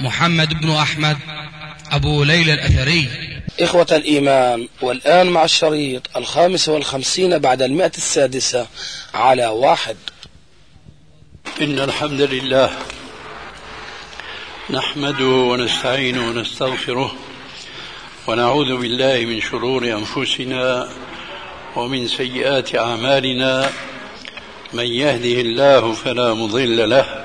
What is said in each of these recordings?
محمد بن أحمد أبو ليلى الأثري. إخوة الإيمان والآن مع الشريط الخامس والخمسين بعد المئة السادسة على واحد. إن الحمد لله نحمده ونستعينه ونستغفره ونعوذ بالله من شرور أنفسنا ومن سيئات أعمالنا. من يهده الله فلا مضل له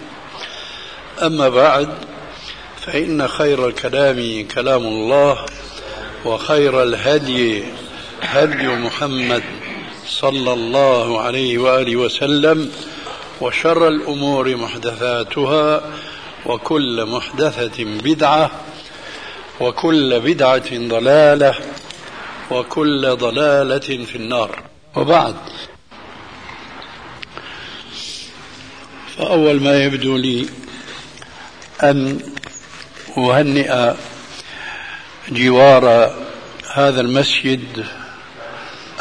أما بعد فإن خير الكلام كلام الله وخير الهدي هدي محمد صلى الله عليه وآله وسلم وشر الأمور محدثاتها وكل محدثة بدعة وكل بدعة ضلالة وكل ضلالة في النار. وبعد فأول ما يبدو لي أن أهنئ جوار هذا المسجد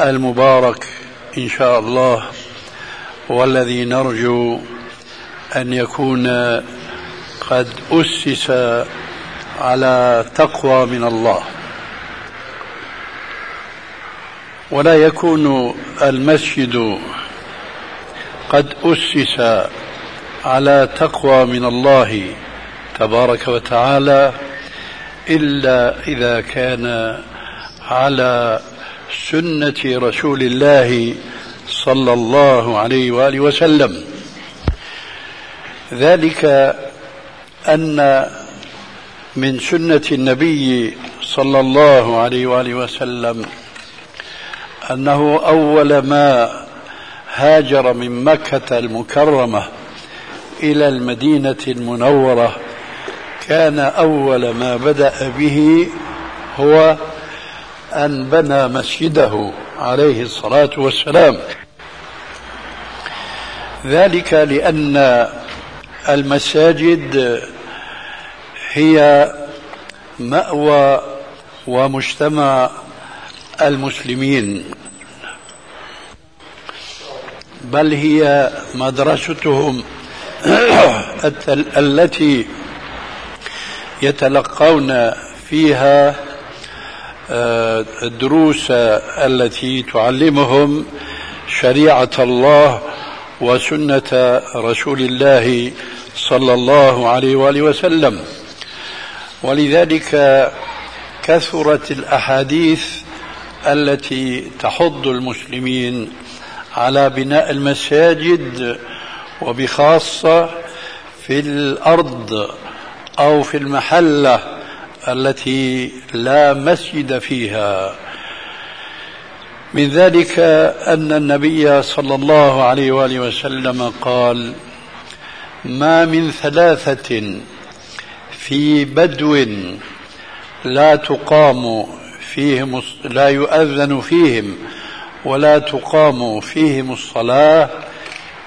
المبارك إن شاء الله والذي نرجو أن يكون قد أسس على تقوى من الله. ولا يكون المسجد قد أسس على تقوى من الله. تبارك وتعالى إلا إذا كان على سنة رسول الله صلى الله عليه وآله وسلم. ذلك أن من سنة النبي صلى الله عليه وآله وسلم أنه أول ما هاجر من مكة المكرمة إلى المدينة المنورة كان أول ما بدأ به هو أن بنى مسجده عليه الصلاة والسلام. ذلك لأن المساجد هي مأوى ومجتمع المسلمين. بل هي مدرستهم التي يتلقون فيها آه، الدروس التي تعلمهم شريعة الله وسنة رسول الله صلى الله عليه وآله وسلم. ولذلك كثرت الأحاديث التي تحض المسلمين على بناء المساجد وبخاصة في الأرض. أو في المحلة التي لا مسجد فيها. من ذلك أن النبي صلى الله عليه وآله وسلم قال ما من ثلاثة في بدو لا تقام فيهم لا يؤذن فيهم ولا تقام فيهم الصلاة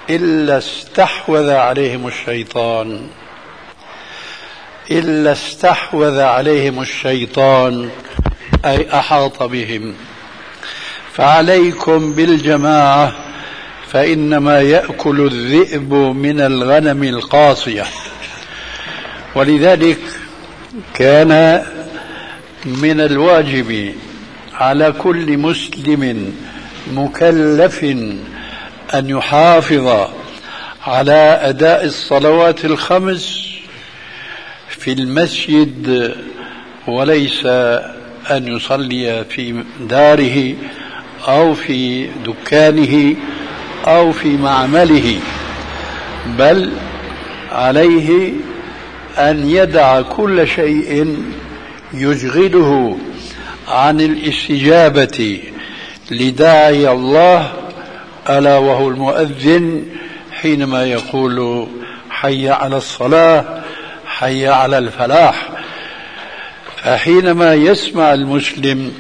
إلا استحوذ عليهم الشيطان. إلا استحوذ عليهم الشيطان أي أحاط بهم. فعليكم بالجماعة فإنما يأكل الذئب من الغنم القاصية. ولذلك كان من الواجب على كل مسلم مكلف أن يحافظ على أداء الصلوات الخمس في المسجد وليس أن يصلي في داره أو في دكانه أو في معمله بل عليه أن يدع كل شيء يشغله عن الاستجابة لداعي الله ألا وهو المؤذن حينما يقول حي على الصلاة حي على الفلاح. فحينما يسمع المسلم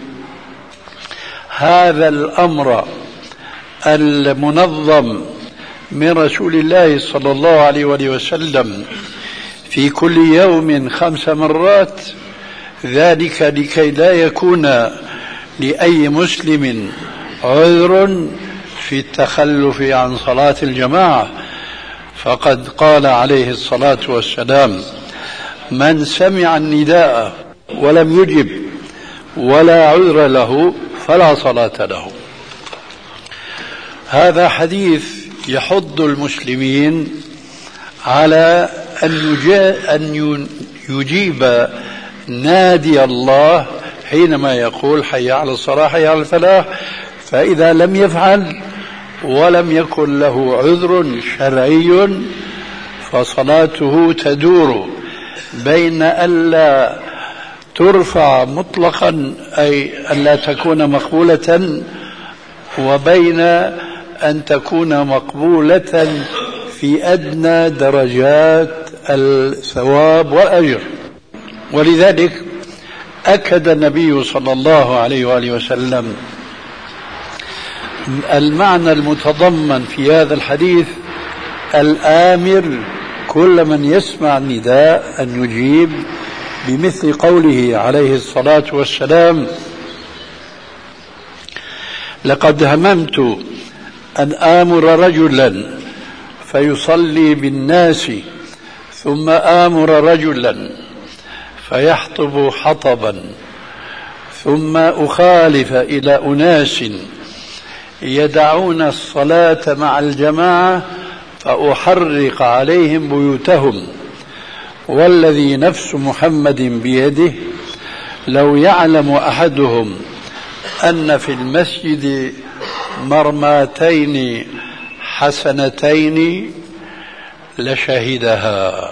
هذا الأمر المنظم من رسول الله صلى الله عليه وسلم في كل يوم خمس مرات ذلك لكي لا يكون لأي مسلم عذر في التخلف عن صلاة الجماعة. فقد قال عليه الصلاة والسلام من سمع النداء ولم يجب ولا عذر له فلا صلاة له. هذا حديث يحض المسلمين على أن أن يجيب نادي الله حينما يقول حي على الصلاة حي على الفلاح فإذا لم يفعل ولم يكن له عذر شرعي فصلاته تدور. بين ألا ترفع مطلقا أي ألا تكون مقبولة وبين أن تكون مقبولة في أدنى درجات الثواب والأجر. ولذلك أكد النبي صلى الله عليه وآله وسلم المعنى المتضمن في هذا الحديث الآمر كل من يسمع النداء أن يجيب بمثل قوله عليه الصلاة والسلام لقد هممت أن آمر رجلا فيصلي بالناس ثم آمر رجلا فيحطب حطبا ثم أخالف إلى أناس يدعون الصلاة مع الجماعة فأحرق عليهم بيوتهم والذي نفس محمد بيده لو يعلم أحدهم أن في المسجد مرماتين حسنتين لشهدها.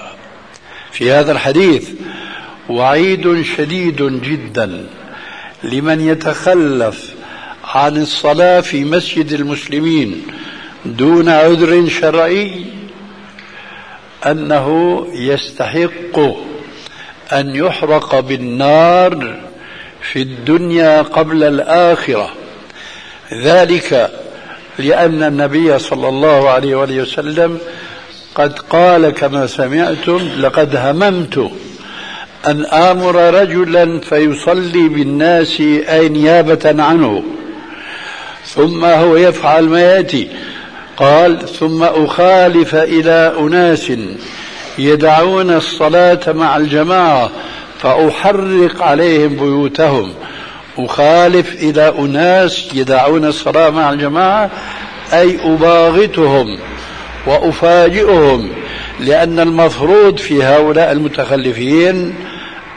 في هذا الحديث وعيد شديد جدا لمن يتخلف عن الصلاة في مسجد المسلمين دون عذر شرعي أنه يستحق أن يحرق بالنار في الدنيا قبل الآخرة. ذلك لأن النبي صلى الله عليه وآله وسلم قد قال كما سمعتم لقد هممت أن آمر رجلا فيصلي بالناس أي نيابة عنه ثم هو يفعل ما يأتي. قال ثم أخالف إلى أناس يدعون الصلاة مع الجماعة فأحرق عليهم بيوتهم. أخالف إلى أناس يدعون الصلاة مع الجماعة أي أباغتهم وأفاجئهم لأن المفروض في هؤلاء المتخلفين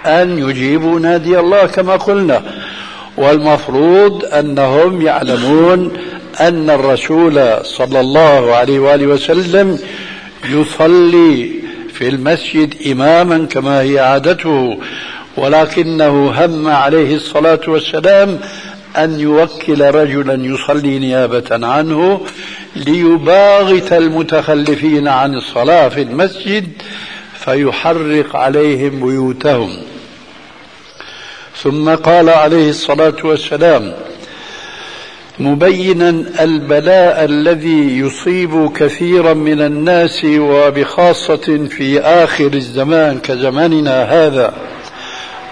أن يجيبوا نادي الله كما قلنا. والمفروض أنهم يعلمون أن الرسول صلى الله عليه وآله وسلم يصلي في المسجد إماما كما هي عادته ولكنه هم عليه الصلاة والسلام أن يوكل رجلا يصلي نيابة عنه ليباغت المتخلفين عن الصلاة في المسجد فيحرق عليهم بيوتهم. ثم قال عليه الصلاة والسلام مبينا البلاء الذي يصيب كثيرا من الناس وبخاصة في آخر الزمان كزماننا هذا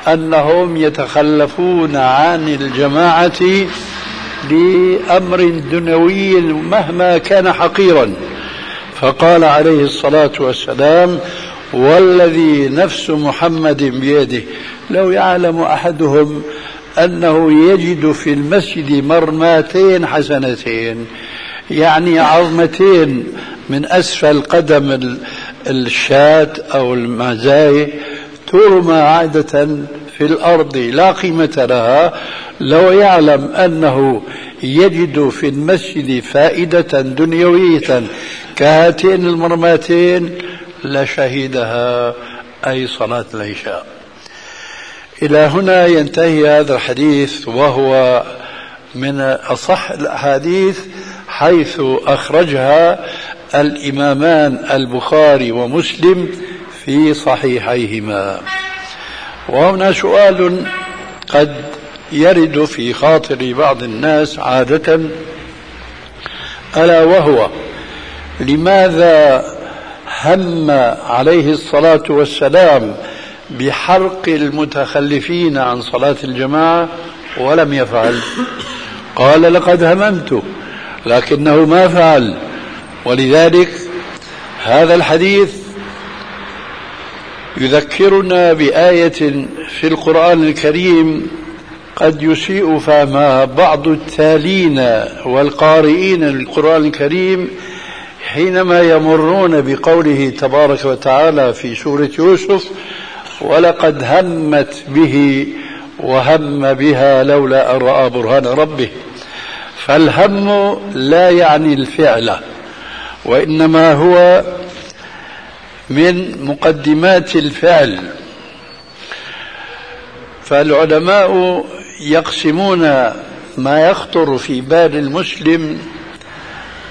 أنهم يتخلفون عن الجماعة لأمر دنيوي مهما كان حقيرا. فقال عليه الصلاة والسلام والذي نفس محمد بيده لو يعلم أحدهم أنه يجد في المسجد مرماتين حسنتين يعني عظمتين من أسفل قدم الشاة أو المزاي ترمى عادة في الأرض لا قيمة لها لو يعلم أنه يجد في المسجد فائدة دنيوية كهاتين المرماتين لشهدها أي صلاة العشاء. إلى هنا ينتهي هذا الحديث وهو من أصح الأحاديث حيث أخرجها الإمامان البخاري ومسلم في صحيحيهما. وهنا سؤال قد يرد في خاطر بعض الناس عادة ألا وهو لماذا هم عليه الصلاة والسلام بحرق المتخلفين عن صلاة الجماعة ولم يفعل. قال لقد هممت لكنه ما فعل. ولذلك هذا الحديث يذكرنا بآية في القرآن الكريم قد يسيء فهمها بعض التالين والقارئين للقرآن الكريم حينما يمرون بقوله تبارك وتعالى في سورة يوسف ولقد همت به وهم بها لولا أن رأى برهان ربه. فالهم لا يعني الفعل وإنما هو من مقدمات الفعل. فالعلماء يقسمون ما يخطر في بال المسلم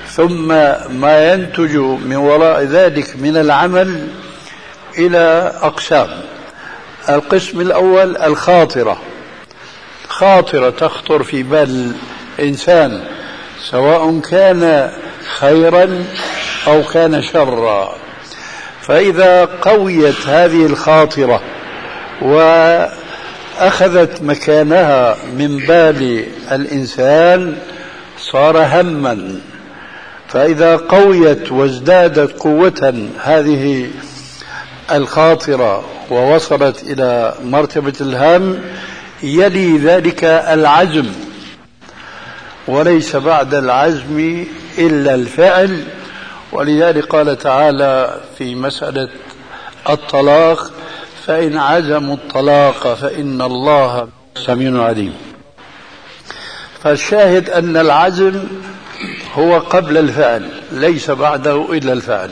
ثم ما ينتج من وراء ذلك من العمل إلى أقسام. القسم الأول الخاطرة. خاطرة تخطر في بال الإنسان سواء كان خيرا أو كان شرا. فإذا قويت هذه الخاطرة وأخذت مكانها من بال الإنسان صار هما. فإذا قويت وازدادت قوة هذه الخاطرة ووصلت إلى مرتبة الهم يلي ذلك العزم. وليس بعد العزم إلا الفعل. ولذلك قال تعالى في مسألة الطلاق فإن عزموا الطلاق فإن الله سميع عليم. فالشاهد أن العزم هو قبل الفعل ليس بعده إلا الفعل.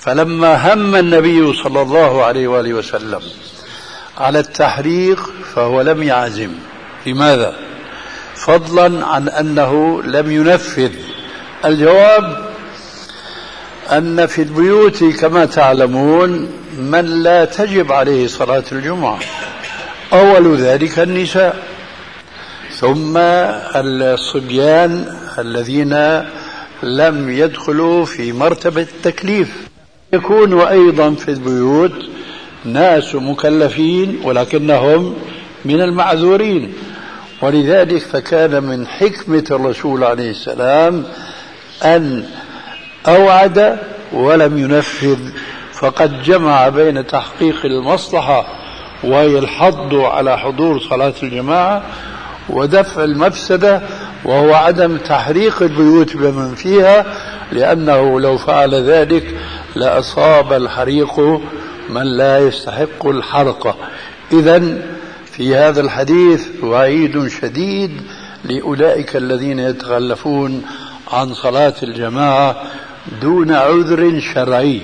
فلما هم النبي صلى الله عليه وآله وسلم على التحريق فهو لم يعزم. لماذا؟ فضلا عن أنه لم ينفذ. الجواب أن في البيوت كما تعلمون من لا تجب عليه صلاة الجمعة. أول ذلك النساء. ثم الصبيان الذين لم يدخلوا في مرتبة التكليف. يكون أيضا في البيوت ناس مكلفين ولكنهم من المعذورين. ولذلك فكان من حكمة الرسول عليه السلام أن أوعد ولم ينفذ. فقد جمع بين تحقيق المصلحة وهي الحض على حضور صلاة الجماعة ودفع المفسدة وهو عدم تحريق البيوت بمن فيها لأنه لو فعل ذلك لأصاب الحريق من لا يستحق الحرق. إذا في هذا الحديث وعيد شديد لأولئك الذين يتخلفون عن صلاة الجماعة دون عذر شرعي.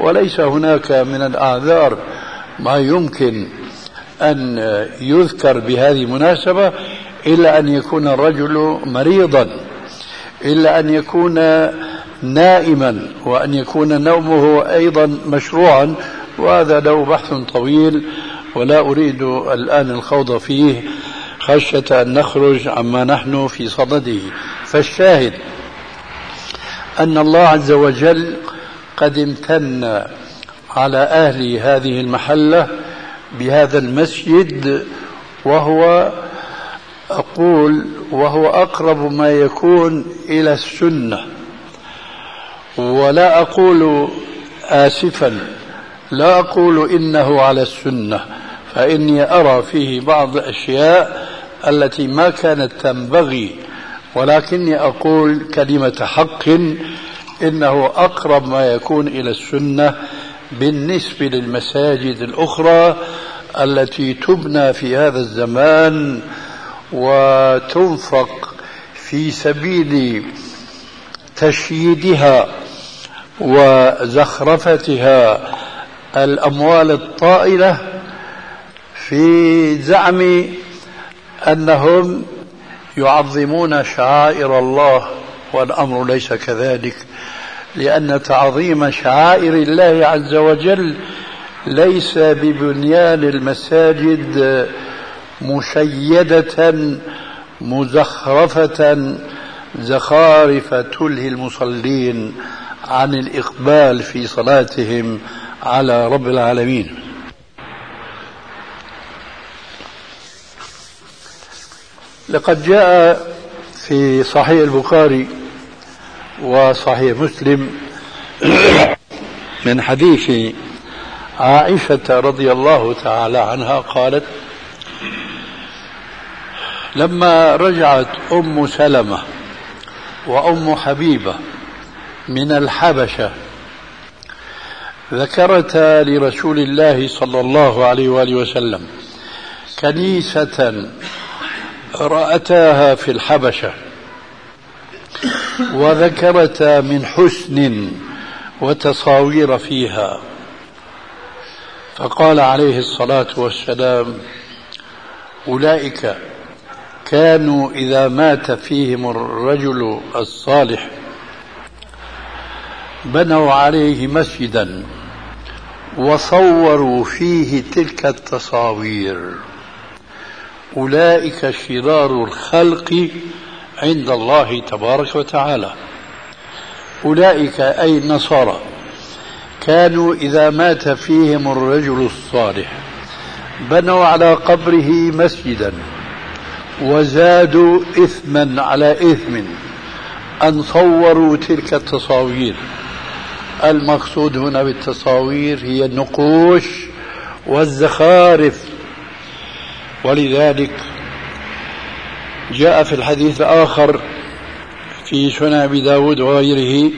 وليس هناك من الأعذار ما يمكن أن يذكر بهذه المناسبة إلا أن يكون الرجل مريضا إلا أن يكون نائما وأن يكون نومه أيضا مشروعا وهذا له بحث طويل ولا أريد الآن الخوض فيه خشية أن نخرج عما نحن في صدده. فالشاهد أن الله عز وجل قد امتن على أهل هذه المحلة بهذا المسجد وهو أقول وهو أقرب ما يكون إلى السنة. ولا أقول آسفا لا أقول إنه على السنة فإني أرى فيه بعض الأشياء التي ما كانت تنبغي ولكني أقول كلمة حق إنه أقرب ما يكون إلى السنة بالنسبة للمساجد الأخرى التي تبنى في هذا الزمان وتنفق في سبيل تشييدها. وزخرفتها الأموال الطائلة في زعم أنهم يعظمون شعائر الله والأمر ليس كذلك لأن تعظيم شعائر الله عز وجل ليس ببنيان المساجد مشيدة مزخرفة زخارف تلهي المصلين. عن الإقبال في صلاتهم على رب العالمين. لقد جاء في صحيح البخاري وصحيح مسلم من حديث عائشة رضي الله تعالى عنها قالت لما رجعت أم سلمة وأم حبيبة من الحبشة. ذكرتا لرسول الله صلى الله عليه وآله وسلم كنيسة رأتاها في الحبشة وذكرتا من حسن وتصاوير فيها. فقال عليه الصلاة والسلام أولئك كانوا إذا مات فيهم الرجل الصالح بنوا عليه مسجدا وصوروا فيه تلك التصاوير. أولئك شرار الخلق عند الله تبارك وتعالى. أولئك أي النصارى كانوا إذا مات فيهم الرجل الصالح بنوا على قبره مسجدا وزادوا إثما على إثم أن صوروا تلك التصاوير. المقصود هنا بالتصاوير هي النقوش والزخارف. ولذلك جاء في الحديث الآخر في سنن أبي داود وغيره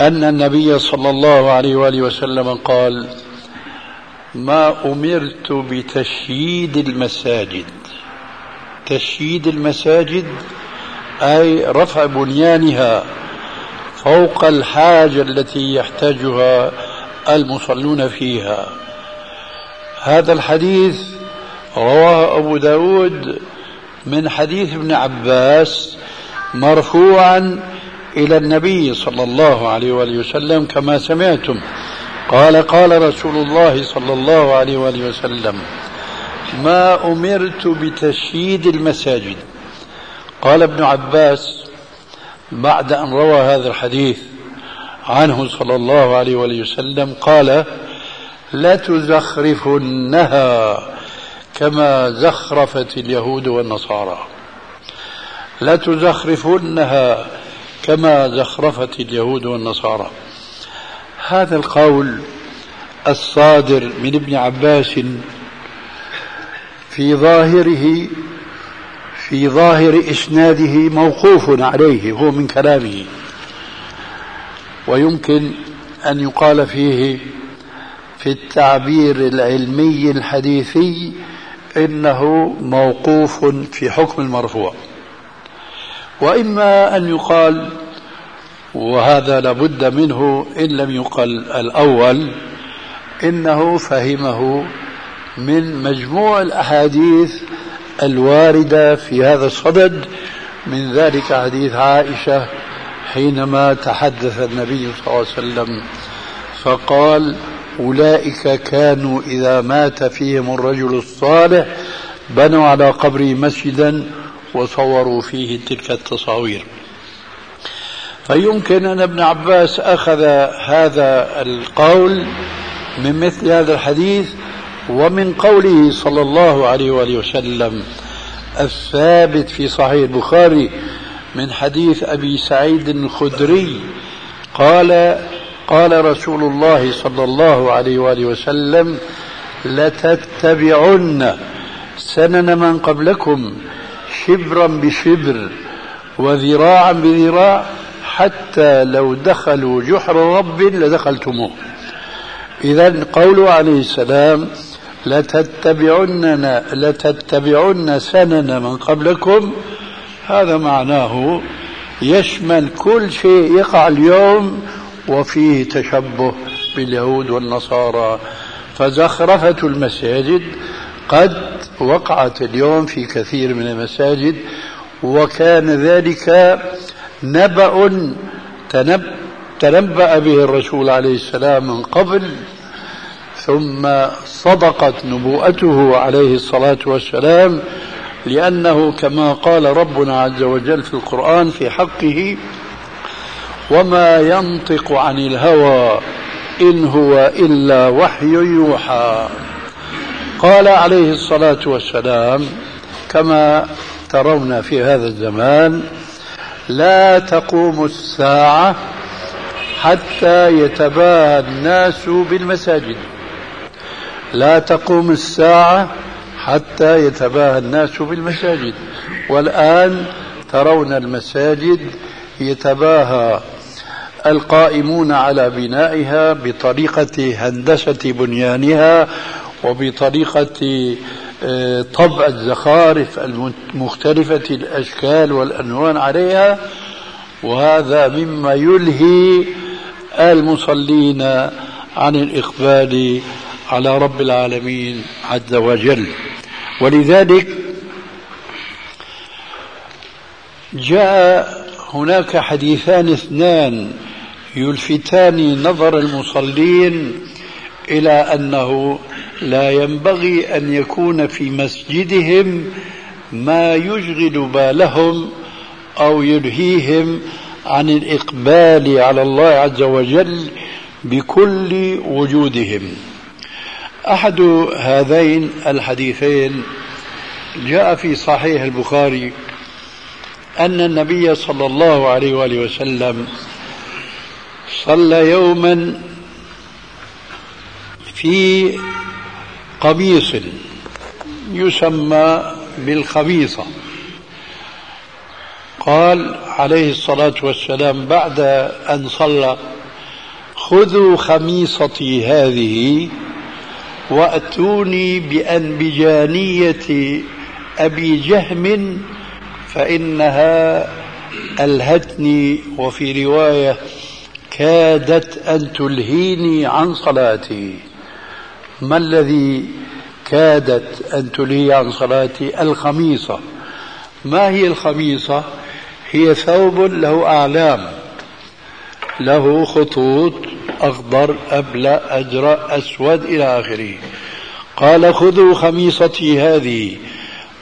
أن النبي صلى الله عليه وآله وسلم قال ما أمرت بتشييد المساجد. تشييد المساجد أي رفع بنيانها فوق الحاجة التي يحتاجها المصلون فيها. هذا الحديث رواه أبو داود من حديث ابن عباس مرفوعا إلى النبي صلى الله عليه وآله وسلم كما سمعتم. قال قال رسول الله صلى الله عليه وآله وسلم ما أمرت بتشييد المساجد. قال ابن عباس بعد أن روى هذا الحديث عنه صلى الله عليه وآله وسلم قال لتزخرفنها كما زخرفت اليهود والنصارى. لتزخرفنها كما زخرفت اليهود والنصارى. هذا القول الصادر من ابن عباس في ظاهره في ظاهر إسناده موقوف عليه هو من كلامه. ويمكن أن يقال فيه في التعبير العلمي الحديثي إنه موقوف في حكم المرفوع. وإما أن يقال وهذا لابد منه إن لم يقل الأول إنه فهمه من مجموع الأحاديث الواردة في هذا الصدد. من ذلك حديث عائشة حينما تحدث النبي صلى الله عليه وسلم فقال أولئك كانوا إذا مات فيهم الرجل الصالح بنوا على قبره مسجدا وصوروا فيه تلك التصاوير. فيمكن أن ابن عباس أخذ هذا القول من مثل هذا الحديث ومن قوله صلى الله عليه وآله وسلم الثابت في صحيح البخاري من حديث أبي سعيد الخدري قال قال رسول الله صلى الله عليه وآله وسلم لتتبعن سنن من قبلكم شبرا بشبر وذراعا بذراع حتى لو دخلوا جحر رب لدخلتموه. إذا قوله عليه السلام لتتبعن لتتبعن سنن من قبلكم. هذا معناه يشمل كل شيء يقع اليوم وفيه تشبه باليهود والنصارى. فزخرفة المساجد قد وقعت اليوم في كثير من المساجد وكان ذلك نبأ تنبأ به الرسول عليه السلام من قبل. ثم صدقت نبوءته عليه الصلاة والسلام لأنه كما قال ربنا عز وجل في القرآن في حقه وما ينطق عن الهوى إن هو إلا وحي يوحى. قال عليه الصلاة والسلام كما ترون في هذا الزمان لا تقوم الساعة حتى يتباهى الناس بالمساجد. لا تقوم الساعة حتى يتباهى الناس بالمساجد. والآن ترون المساجد يتباهى القائمون على بنائها بطريقة هندسة بنيانها وبطريقة آه، طبع الزخارف المختلفة الأشكال والألوان عليها. وهذا مما يلهي المصلين عن الإقبال على رب العالمين عز وجل. ولذلك جاء هناك حديثان اثنان يلفتان نظر المصلين إلى أنه لا ينبغي أن يكون في مسجدهم ما يشغل بالهم أو يلهيهم عن الإقبال على الله عز وجل بكل وجودهم. أحد هذين الحديثين جاء في صحيح البخاري أن النبي صلى الله عليه وآله وسلم صلى يوما في قميص يسمى بالخميصة. قال عليه الصلاة والسلام بعد أن صلى خذوا خميصتي هذه وأتوني بأنبجانية أبي جهم فإنها ألهتني وفي رواية كادت أن تلهيني عن صلاتي. ما الذي كادت أن تلهي عن صلاتي؟ الخميصة. ما هي الخميصة؟ هي ثوب له أعلام له خطوط أخضر أبلى أجرى أسود إلى آخره. قال خذوا خميصتي هذه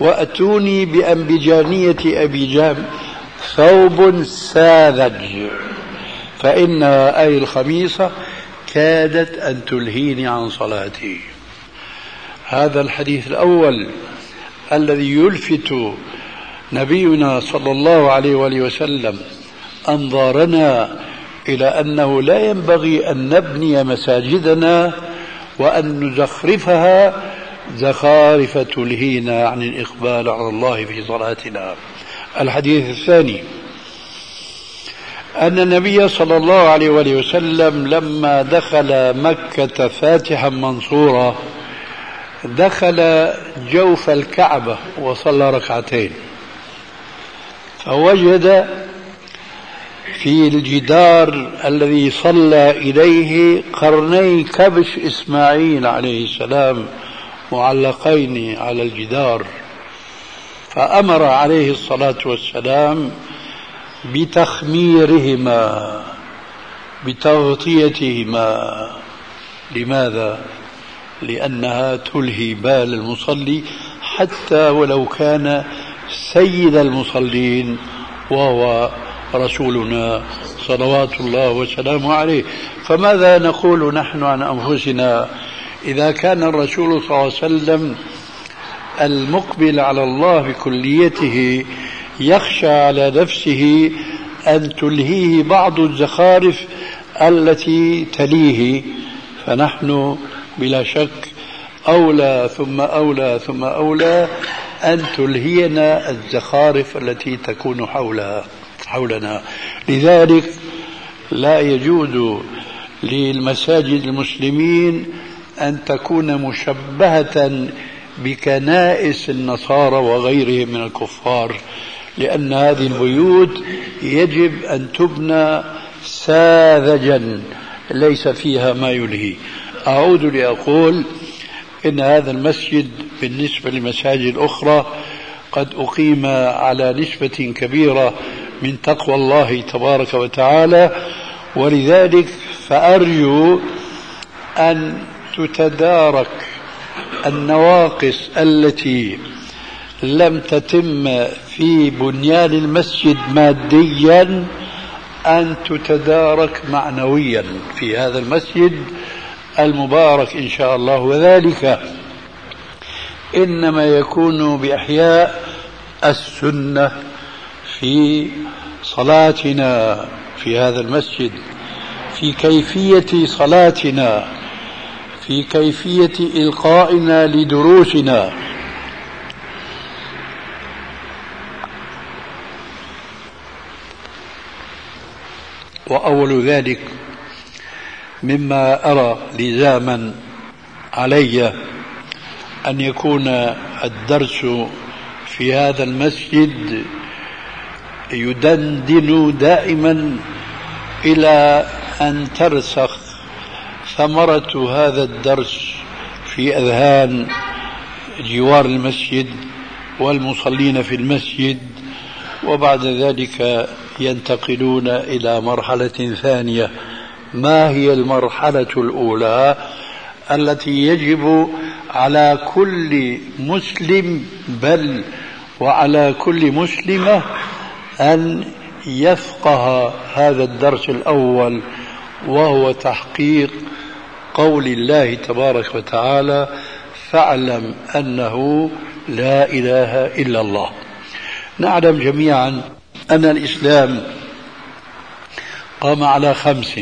وأتوني بأنبجانية أبي جام ثوب ساذج. فإنها أي الخميصة كادت أن تلهيني عن صلاتي. هذا الحديث الأول الذي يلفت نبينا صلى الله عليه وآله وسلم أنظارنا إلى أنه لا ينبغي أن نبني مساجدنا وأن نزخرفها زخارف تلهينا عن الإقبال على الله في صلاتنا. الحديث الثاني. أن النبي صلى الله عليه وآله وسلم لما دخل مكة فاتحا منصورا دخل جوف الكعبة وصلى ركعتين. فوجد في الجدار الذي صلى إليه قرني كبش إسماعيل عليه السلام معلقين على الجدار فأمر عليه الصلاة والسلام بتخميرهما بتغطيتهما لماذا؟ لأنها تلهي بال المصلي حتى ولو كان سيد المصلين وهو رسولنا صلوات الله وسلامه عليه. فماذا نقول نحن عن أنفسنا؟ إذا كان الرسول صلى الله عليه وسلم المقبل على الله بكليته يخشى على نفسه أن تلهيه بعض الزخارف التي تليه. فنحن بلا شك أولى ثم أولى ثم أولى أن تلهينا الزخارف التي تكون حولها. حولنا. لذلك لا يجوز للمساجد المسلمين أن تكون مشبهة بكنائس النصارى وغيرهم من الكفار لأن هذه البيوت يجب أن تبنى ساذجا ليس فيها ما يلهي. أعود لأقول إن هذا المسجد بالنسبة للمساجد الأخرى قد أقيم على نسبة كبيرة من تقوى الله تبارك وتعالى ولذلك فأرجو أن تتدارك النواقص التي لم تتم في بنيان المسجد ماديا أن تتدارك معنويا في هذا المسجد المبارك إن شاء الله. وذلك إنما يكون بإحياء السنة. في صلاتنا في هذا المسجد في كيفية صلاتنا في كيفية إلقائنا لدروسنا. وأول ذلك مما أرى لزاما علي أن يكون الدرس في هذا المسجد يدندن دائما إلى أن ترسخ ثمرة هذا الدرس في أذهان جوار المسجد والمصلين في المسجد وبعد ذلك ينتقلون إلى مرحلة ثانية. ما هي المرحلة الأولى؟ التي يجب على كل مسلم بل وعلى كل مسلمة أن يفقه هذا الدرس الأول وهو تحقيق قول الله تبارك وتعالى فاعلم أنه لا إله إلا الله نعلم جميعا أن الإسلام قام على خمس.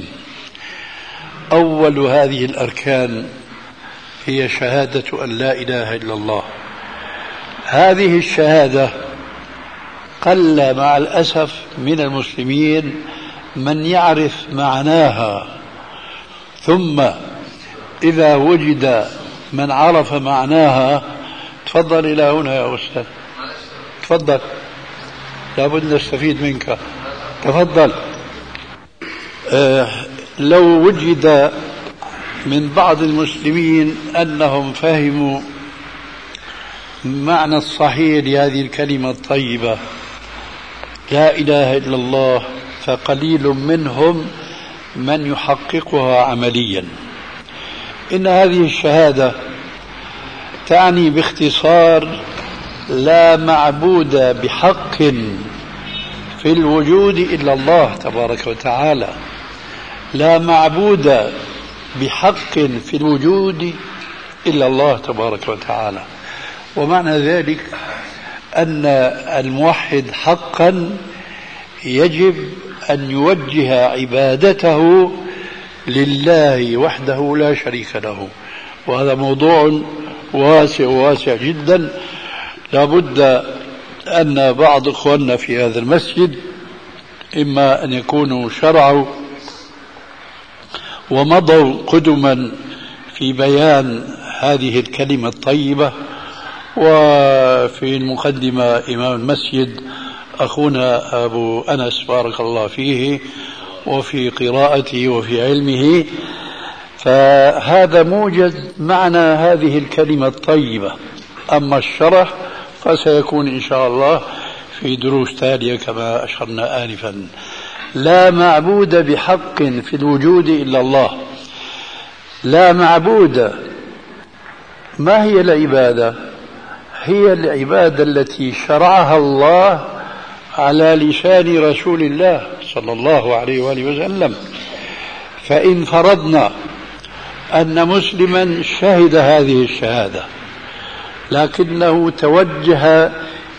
أول هذه الأركان هي شهادة أن لا إله إلا الله. هذه الشهادة قل مع الأسف من المسلمين من يعرف معناها. ثم إذا وجد من عرف معناها تفضل إلى هنا يا أستاذ. تفضل. لابد نستفيد منك. تفضل. آه لو وجد من بعض المسلمين أنهم فهموا معنى الصحيح لهذه الكلمة الطيبة. لا إله إلا الله فقليل منهم من يحققها عمليا. إن هذه الشهادة تعني باختصار لا معبود بحق في الوجود إلا الله تبارك وتعالى. لا معبود بحق في الوجود إلا الله تبارك وتعالى. ومعنى ذلك أن الموحد حقا يجب أن يوجه عبادته لله وحده لا شريك له. وهذا موضوع واسع واسع جدا. لابد أن بعض إخواننا في هذا المسجد إما أن يكونوا شرعوا ومضوا قدما في بيان هذه الكلمة الطيبة وفي المقدمة إمام المسجد أخونا أبو أنس بارك الله فيه وفي قراءته وفي علمه. فهذا موجد معنى هذه الكلمة الطيبة. أما الشرح فسيكون إن شاء الله في دروس تالية كما أشرنا آنفا. لا معبود بحق في الوجود إلا الله. لا معبود ما هي العبادة؟ هي العبادة التي شرعها الله على لسان رسول الله صلى الله عليه وآله وسلم. فإن فرضنا أن مسلما شهد هذه الشهادة لكنه توجه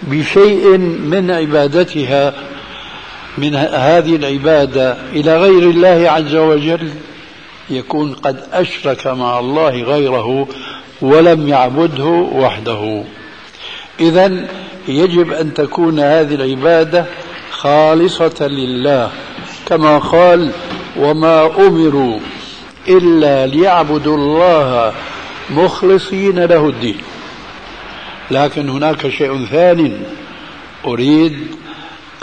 بشيء من عبادتها من هذه العبادة إلى غير الله عز وجل يكون قد أشرك مع الله غيره ولم يعبده وحده. إذا يجب أن تكون هذه العبادة خالصة لله كما قال وما أمروا إلا ليعبدوا الله مخلصين له الدين لكن هناك شيء ثان أريد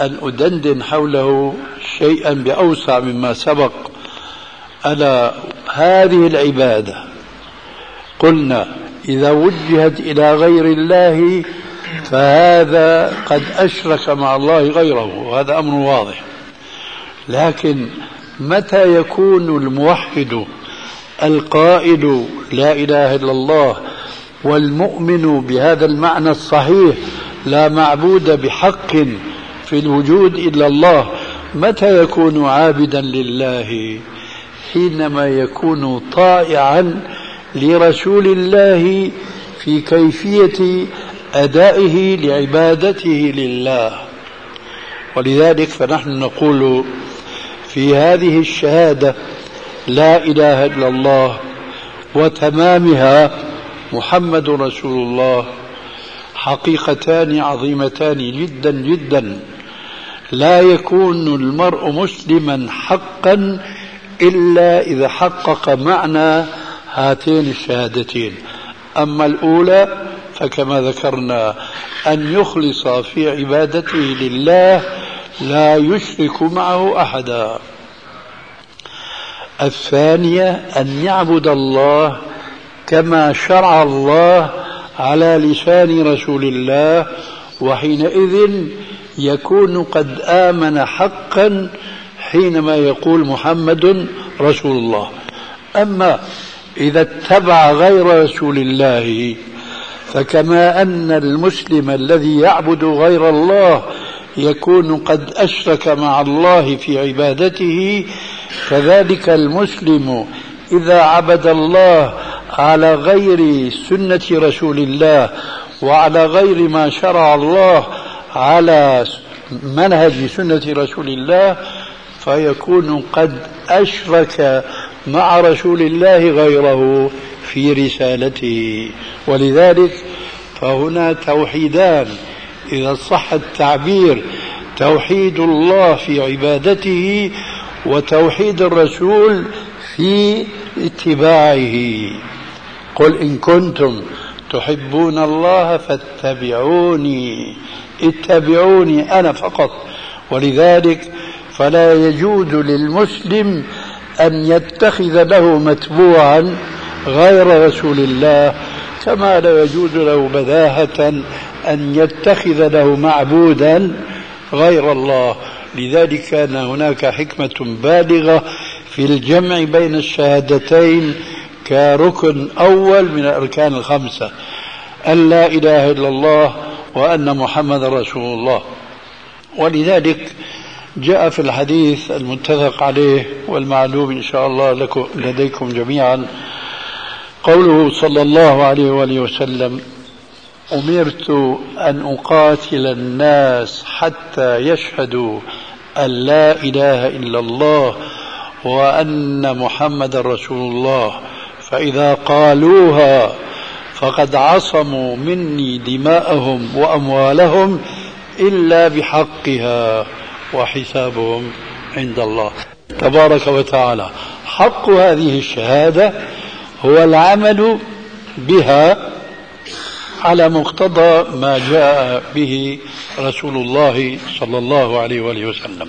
أن أدندن حوله شيئا بأوسع مما سبق. ألا هذه العبادة؟ قلنا إذا وجهت إلى غير الله فهذا قد أشرك مع الله غيره وهذا أمر واضح. لكن متى يكون الموحد القائل لا إله إلا الله والمؤمن بهذا المعنى الصحيح لا معبود بحق في الوجود إلا الله متى يكون عابدا لله؟ حينما يكون طائعا لرسول الله في كيفية أدائه لعبادته لله. ولذلك فنحن نقول في هذه الشهادة لا إله إلا الله وتمامها محمد رسول الله. حقيقتان عظيمتان جدا جدا. لا يكون المرء مسلما حقا إلا إذا حقق معنى هاتين الشهادتين. أما الأولى فكما ذكرنا أن يخلص في عبادته لله لا يشرك معه أحدا. الثانية أن يعبد الله كما شرع الله على لسان رسول الله وحينئذ يكون قد آمن حقا حينما يقول محمد رسول الله. أما إذا اتبع غير رسول الله فكما أن المسلم الذي يعبد غير الله يكون قد أشرك مع الله في عبادته كذلك المسلم إذا عبد الله على غير سنة رسول الله وعلى غير ما شرع الله على منهج سنة رسول الله فيكون قد أشرك مع رسول الله غيره. في رسالته. ولذلك فهنا توحيدان. إذا صح التعبير توحيد الله في عبادته وتوحيد الرسول في اتباعه. قل إن كنتم تحبون الله فاتبعوني. اتبعوني أنا فقط. ولذلك فلا يجوز للمسلم أن يتخذ له متبوعا غير رسول الله كما لا يجوز له بداهة أن يتخذ له معبودا غير الله. لذلك كان هناك حكمة بالغة في الجمع بين الشهادتين كركن أول من الأركان الخمسة أن لا إله إلا الله وأن محمد رسول الله. ولذلك جاء في الحديث المتفق عليه والمعلوم إن شاء الله لديكم جميعا قوله صلى الله عليه وآله وسلم أمرت أن أقاتل الناس حتى يشهدوا أن لا إله إلا الله وأن محمد رسول الله. فإذا قالوها فقد عصموا مني دماءهم وأموالهم إلا بحقها وحسابهم عند الله. تبارك وتعالى. حق هذه الشهادة هو العمل بها على مقتضى ما جاء به رسول الله صلى الله عليه وآله وسلم.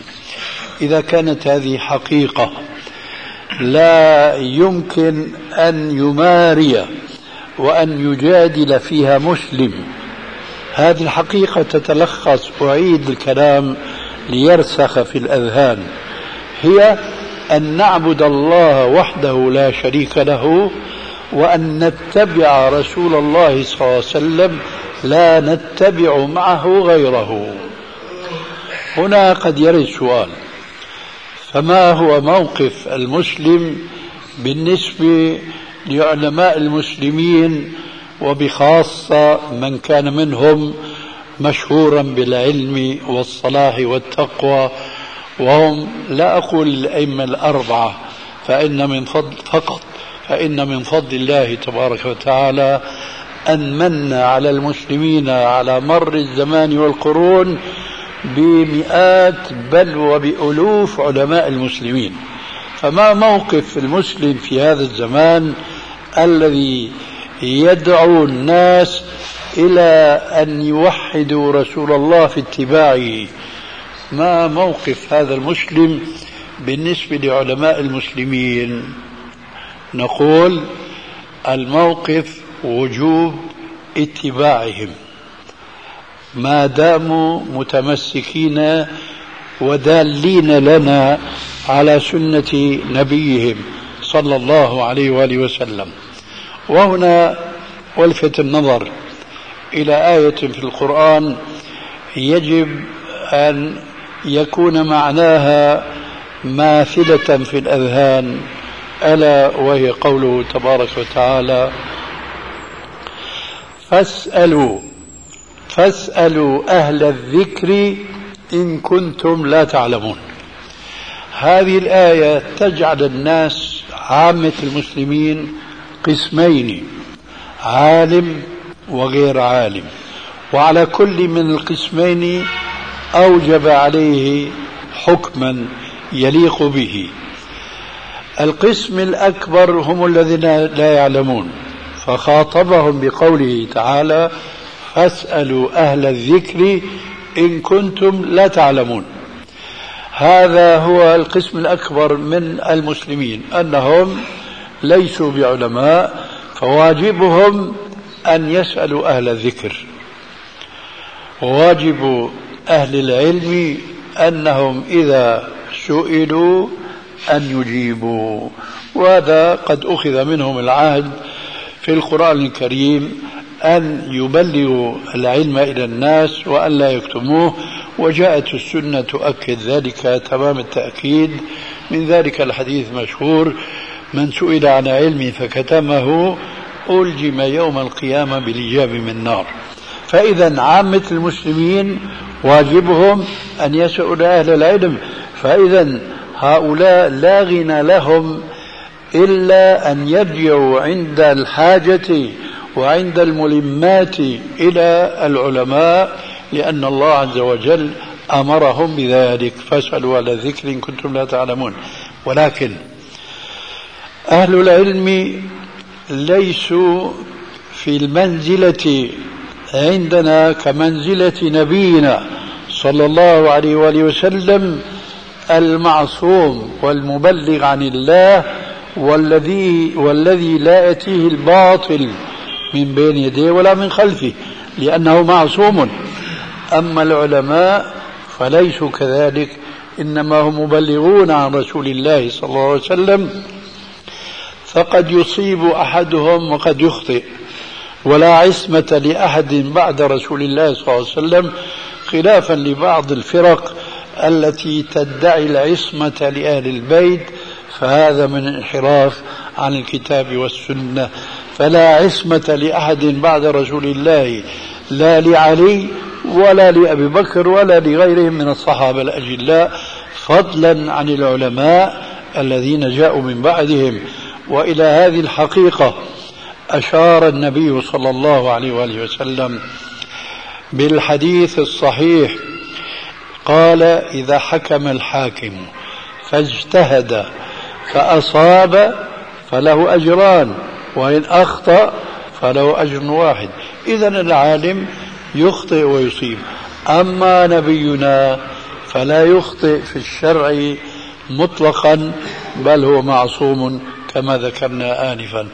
إذا كانت هذه حقيقة لا يمكن أن يماري وأن يجادل فيها مسلم. هذه الحقيقة تتلخص أعيد الكلام ليرسخ في الأذهان. هي أن نعبد الله وحده لا شريك له وأن نتبع رسول الله صلى الله عليه وسلم لا نتبع معه غيره. هنا قد يرد سؤال. فما هو موقف المسلم بالنسبة لعلماء المسلمين وبخاصة من كان منهم مشهورا بالعلم والصلاح والتقوى وهم لا أقول الأئمة الأربعة فإن من فضل فقط فإن من فضل الله تبارك وتعالى أن من على المسلمين على مر الزمان والقرون بمئات بل وبألوف علماء المسلمين. فما موقف المسلم في هذا الزمان الذي يدعو الناس إلى أن يوحدوا رسول الله في اتباعه ما موقف هذا المسلم بالنسبة لعلماء المسلمين؟ نقول الموقف وجوب اتباعهم. ما داموا متمسكين ودالين لنا على سنة نبيهم صلى الله عليه وآله وسلم. وهنا ولفت النظر إلى آية في القرآن يجب أن يكون معناها ماثلة في الأذهان. ألا وهي قوله تبارك وتعالى فاسألوا فاسألوا أهل الذكر إن كنتم لا تعلمون. هذه الآية تجعل الناس عامة المسلمين قسمين عالم وغير عالم. وعلى كل من القسمين أوجب عليه حكما يليق به. القسم الأكبر هم الذين لا يعلمون فخاطبهم بقوله تعالى فاسألوا أهل الذكر إن كنتم لا تعلمون هذا هو القسم الأكبر من المسلمين أنهم ليسوا بعلماء فواجبهم أن يسألوا أهل الذكر. وواجب أهل العلم أنهم إذا سئلوا أن يجيبوا وهذا قد أخذ منهم العهد في القرآن الكريم أن يبلغوا العلم إلى الناس وأن لا يكتموه وجاءت السنة تؤكد ذلك تمام التأكيد. من ذلك الحديث مشهور من سئل عن علم فكتمه ألجم يوم القيامة بالإجاب من نار فإذا عامة المسلمين واجبهم أن يسألوا أهل العلم فإذا هؤلاء لا غنى لهم إلا أن يرجعوا عند الحاجة وعند الملمات إلى العلماء لأن الله عز وجل أمرهم بذلك. فاسألوا على الذكر إن كنتم لا تعلمون. ولكن أهل العلم ليسوا في المنزلة عندنا كمنزلة نبينا صلى الله عليه وآله وسلم المعصوم والمبلغ عن الله والذي والذي لا يأتيه الباطل من بين يديه ولا من خلفه لأنه معصوم. أما العلماء فليسوا كذلك إنما هم مبلغون عن رسول الله صلى الله عليه وسلم فقد يصيب أحدهم وقد يخطئ. ولا عصمة لأحد بعد رسول الله صلى الله عليه وسلم خلافا لبعض الفرق التي تدعي العصمة لأهل البيت فهذا من انحراف عن الكتاب والسنة. فلا عصمة لأحد بعد رسول الله لا لعلي ولا لأبي بكر ولا لغيرهم من الصحابة الأجلاء فضلا عن العلماء الذين جاءوا من بعدهم. وإلى هذه الحقيقة أشار النبي صلى الله عليه وآله وسلم بالحديث الصحيح قال إذا حكم الحاكم فاجتهد فأصاب فله أجران وإن أخطأ فله أجر واحد. إذا العالم يخطئ ويصيب. أما نبينا فلا يخطئ في الشرع مطلقا بل هو معصوم كما ذكرنا آنفا.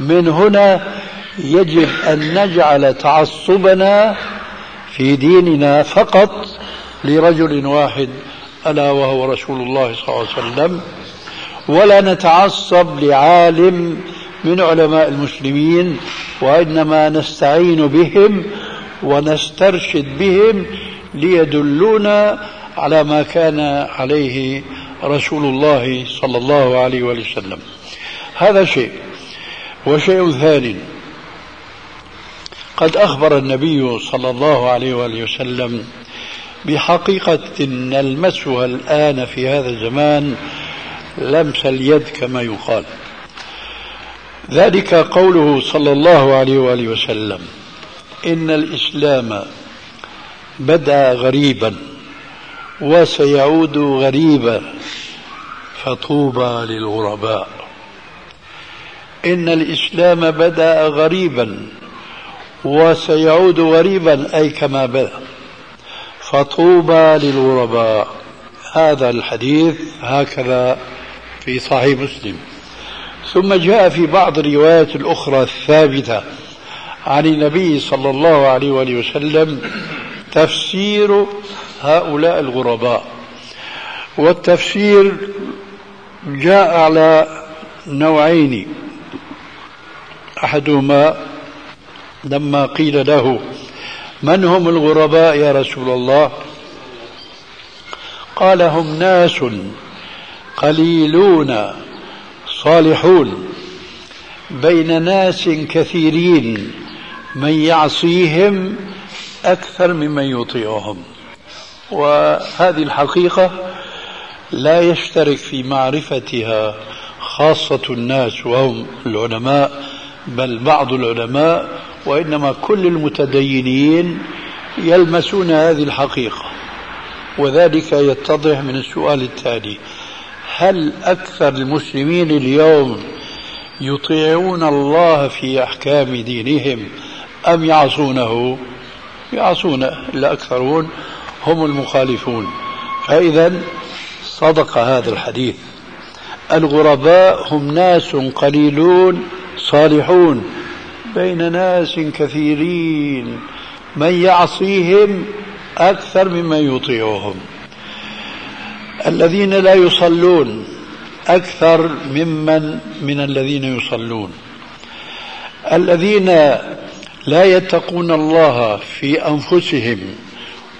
من هنا يجب أن نجعل تعصبنا في ديننا فقط لرجل واحد ألا وهو رسول الله صلى الله عليه وسلم ولا نتعصب لعالم من علماء المسلمين وإنما نستعين بهم ونسترشد بهم ليدلونا على ما كان عليه رسول الله صلى الله عليه وسلم. هذا شيء. وشيء ثاني. قد أخبر النبي صلى الله عليه وآله وسلم بحقيقة نلمسها الآن في هذا الزمان لمس اليد كما يقال. ذلك قوله صلى الله عليه وآله وسلم إن الإسلام بدأ غريبا وسيعود غريبا فطوبى للغرباء. إن الإسلام بدأ غريبا وسيعود غريبا أي كما بدأ. فطوبى للغرباء. هذا الحديث هكذا في صحيح مسلم. ثم جاء في بعض الروايات الأخرى الثابتة عن النبي صلى الله عليه وآله وسلم تفسير هؤلاء الغرباء. والتفسير جاء على نوعين. أحدهما لما قيل له من هم الغرباء يا رسول الله؟ قال هم ناس قليلون صالحون بين ناس كثيرين من يعصيهم أكثر ممن يطيعهم. وهذه الحقيقة لا يشترك في معرفتها خاصة الناس وهم العلماء بل بعض العلماء وإنما كل المتدينين يلمسون هذه الحقيقة. وذلك يتضح من السؤال التالي هل أكثر المسلمين اليوم يطيعون الله في أحكام دينهم أم يعصونه؟ يعصونه الأكثرون هم المخالفون. فإذا صدق هذا الحديث. الغرباء هم ناس قليلون صالحون بين ناس كثيرين من يعصيهم أكثر ممن يطيعهم. الذين لا يصلون أكثر ممن من الذين يصلون. الذين لا يتقون الله في أنفسهم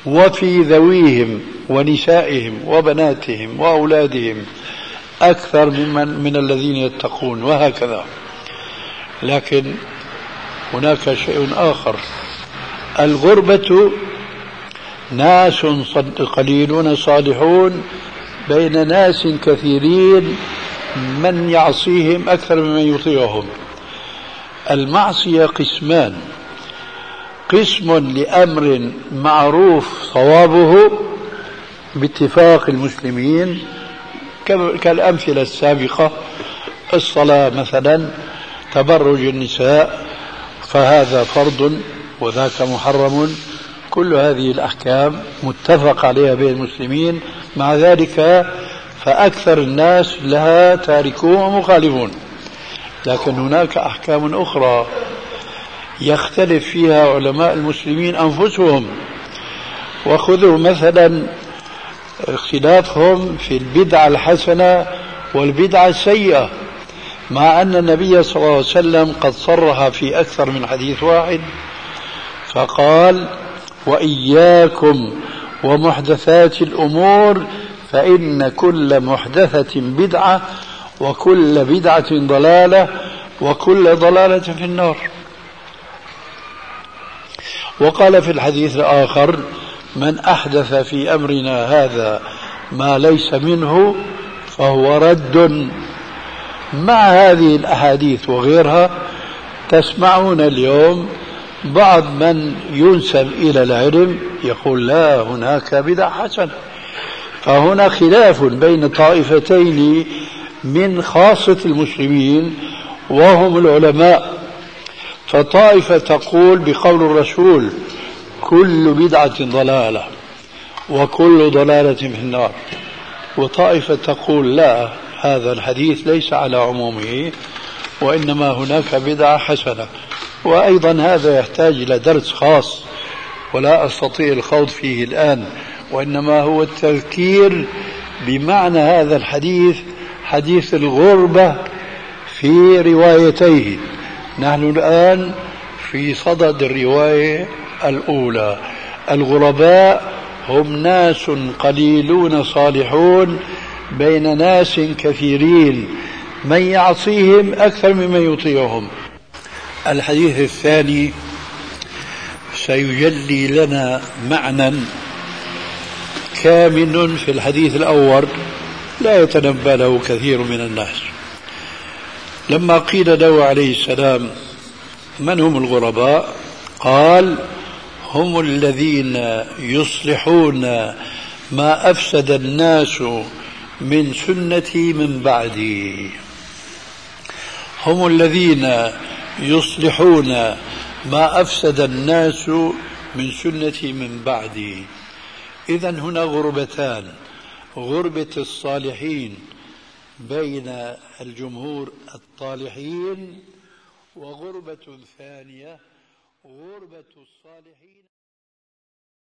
وفي ذويهم ونسائهم وبناتهم وأولادهم أكثر ممن من الذين يتقون وهكذا. لكن هناك شيء آخر. الغربة ناس قليلون صالحون بين ناس كثيرين من يعصيهم أكثر ممن يطيعهم. المعصية قسمان. قسم لأمر معروف صوابه باتفاق المسلمين كالأمثلة السابقة الصلاة مثلا تبرج النساء فهذا فرض وذاك محرم. كل هذه الأحكام متفق عليها بين المسلمين. مع ذلك فأكثر الناس لها تاركون ومخالفون. لكن هناك أحكام أخرى يختلف فيها علماء المسلمين أنفسهم. وخذوا مثلا اختلافهم في البدعة الحسنة والبدعة السيئة. مع أن النبي صلى الله عليه وسلم قد صرح في أكثر من حديث واحد فقال وإياكم ومحدثات الأمور فإن كل محدثة بدعة وكل بدعة ضلالة وكل ضلالة في النار. وقال في الحديث الآخر من أحدث في أمرنا هذا ما ليس منه فهو رد مع هذه الأحاديث وغيرها تسمعون اليوم بعض من ينسب إلى العلم يقول لا هناك بدع حسنة. فهنا خلاف بين طائفتين من خاصة المسلمين وهم العلماء. فطائفة تقول بقول الرسول كل بدعة ضلالة وكل ضلالة في النار. وطائفة تقول لا هذا الحديث ليس على عمومه وإنما هناك بدعة حسنة. وأيضا هذا يحتاج إلى درس خاص ولا أستطيع الخوض فيه الآن. وإنما هو التذكير بمعنى هذا الحديث حديث الغربة في روايتيه. نحن الآن في صدد الرواية الأولى. الغرباء هم ناس قليلون صالحون بين ناس كثيرين. من يعصيهم أكثر ممن يطيعهم. الحديث الثاني سيجلي لنا معنى كامن في الحديث الأول لا يتنبأ له كثير من الناس. لما قيل له عليه السلام من هم الغرباء؟ قال هم الذين يصلحون ما أفسد الناس من سنتي من بعدي. هم الذين يصلحون ما أفسد الناس من سنتي من بعدي. إذا هنا غربتان. غربة الصالحين بين الجمهور الطالحين وغربة ثانية غربة الصالحين